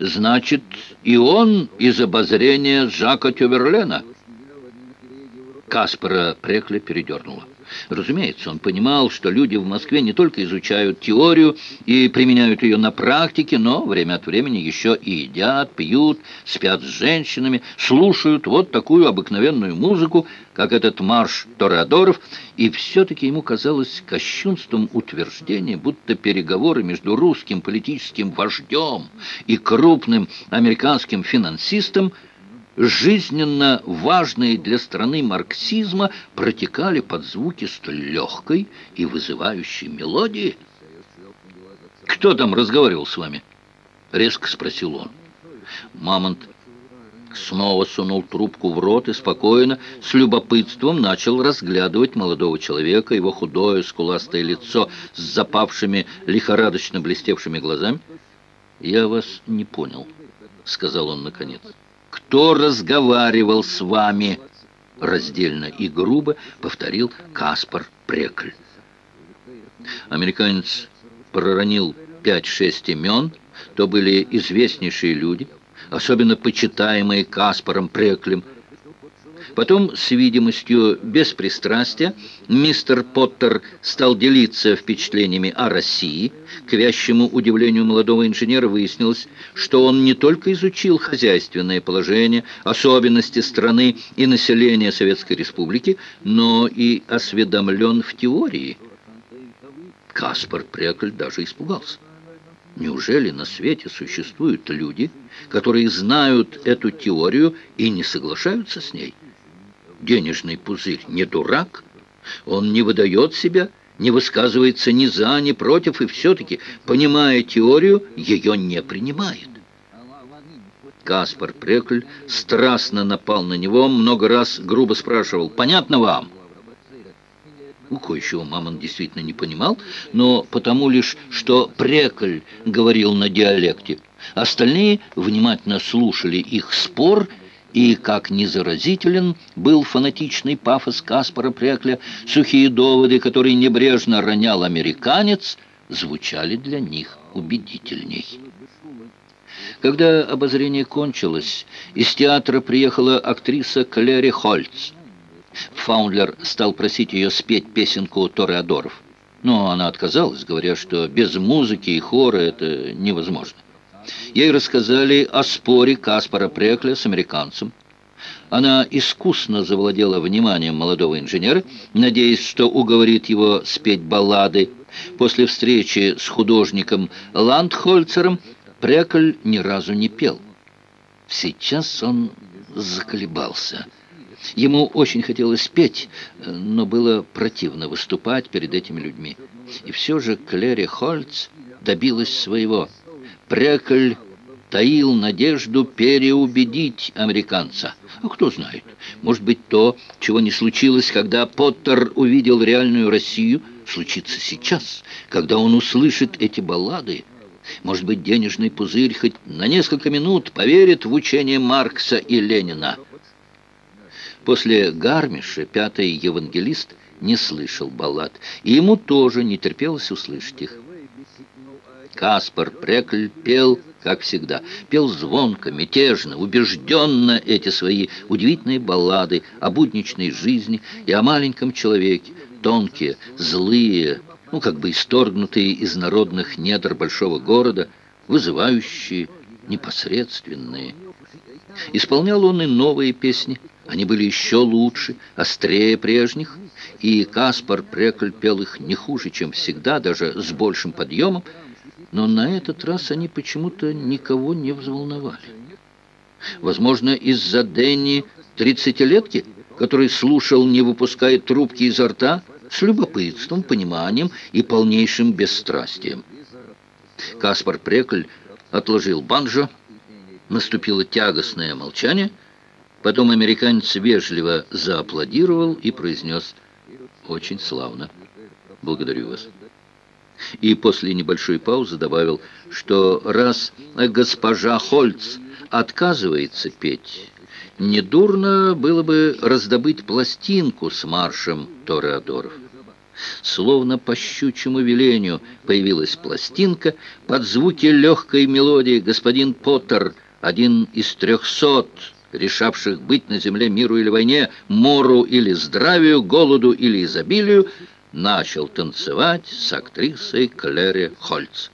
Значит, и он из обозрения Жака Тюверлена. Каспара Прекля передернула. Разумеется, он понимал, что люди в Москве не только изучают теорию и применяют ее на практике, но время от времени еще и едят, пьют, спят с женщинами, слушают вот такую обыкновенную музыку, как этот марш Тореадоров, и все-таки ему казалось кощунством утверждение, будто переговоры между русским политическим вождем и крупным американским финансистом – жизненно важные для страны марксизма протекали под звуки столь легкой и вызывающей мелодии. «Кто там разговаривал с вами?» — резко спросил он. Мамонт снова сунул трубку в рот и спокойно, с любопытством начал разглядывать молодого человека, его худое, скуластое лицо с запавшими, лихорадочно блестевшими глазами. «Я вас не понял», — сказал он наконец кто разговаривал с вами?» Раздельно и грубо повторил Каспар Прекль. Американец проронил пять-шесть имен, то были известнейшие люди, особенно почитаемые Каспаром Преклем, Потом, с видимостью беспристрастия, мистер Поттер стал делиться впечатлениями о России. К вящему удивлению молодого инженера выяснилось, что он не только изучил хозяйственное положение, особенности страны и населения Советской Республики, но и осведомлен в теории. Каспар Прекль даже испугался. Неужели на свете существуют люди, которые знают эту теорию и не соглашаются с ней? Денежный пузырь не дурак, он не выдает себя, не высказывается ни за, ни против, и все-таки, понимая теорию, ее не принимает. Каспар Прекль страстно напал на него, много раз грубо спрашивал «Понятно вам?» У кое-чего Мамон действительно не понимал, но потому лишь, что Прекль говорил на диалекте. Остальные внимательно слушали их спор и как незаразителен был фанатичный пафос Каспара Прекля, сухие доводы, которые небрежно ронял американец, звучали для них убедительней. Когда обозрение кончилось, из театра приехала актриса Клэри Хольц. Фаундлер стал просить ее спеть песенку Тореадоров, но она отказалась, говоря, что без музыки и хора это невозможно. Ей рассказали о споре Каспара Прекля с американцем. Она искусно завладела вниманием молодого инженера, надеясь, что уговорит его спеть баллады. После встречи с художником Ландхольцером Прекль ни разу не пел. Сейчас он заколебался. Ему очень хотелось петь, но было противно выступать перед этими людьми. И все же Клэри Хольц добилась своего – Прекль таил надежду переубедить американца. А кто знает, может быть, то, чего не случилось, когда Поттер увидел реальную Россию, случится сейчас, когда он услышит эти баллады. Может быть, денежный пузырь хоть на несколько минут поверит в учение Маркса и Ленина. После Гармиша пятый евангелист не слышал баллад, и ему тоже не терпелось услышать их. Каспар Прекль пел, как всегда, пел звонко, мятежно, убежденно эти свои удивительные баллады о будничной жизни и о маленьком человеке, тонкие, злые, ну, как бы исторгнутые из народных недр большого города, вызывающие, непосредственные. Исполнял он и новые песни, они были еще лучше, острее прежних, и Каспар Прекль пел их не хуже, чем всегда, даже с большим подъемом, но на этот раз они почему-то никого не взволновали. Возможно, из-за Дэнни тридцатилетки, который слушал, не выпуская трубки изо рта, с любопытством, пониманием и полнейшим бесстрастием. Каспар Прекль отложил банджо, наступило тягостное молчание, потом американец вежливо зааплодировал и произнес «Очень славно. Благодарю вас» и после небольшой паузы добавил, что раз госпожа Хольц отказывается петь, недурно было бы раздобыть пластинку с маршем Тореадоров. Словно по щучьему велению появилась пластинка. Под звуки легкой мелодии господин Поттер, один из трехсот, решавших быть на земле миру или войне, мору или здравию, голоду или изобилию, начал танцевать с актрисой Клэри Хольц.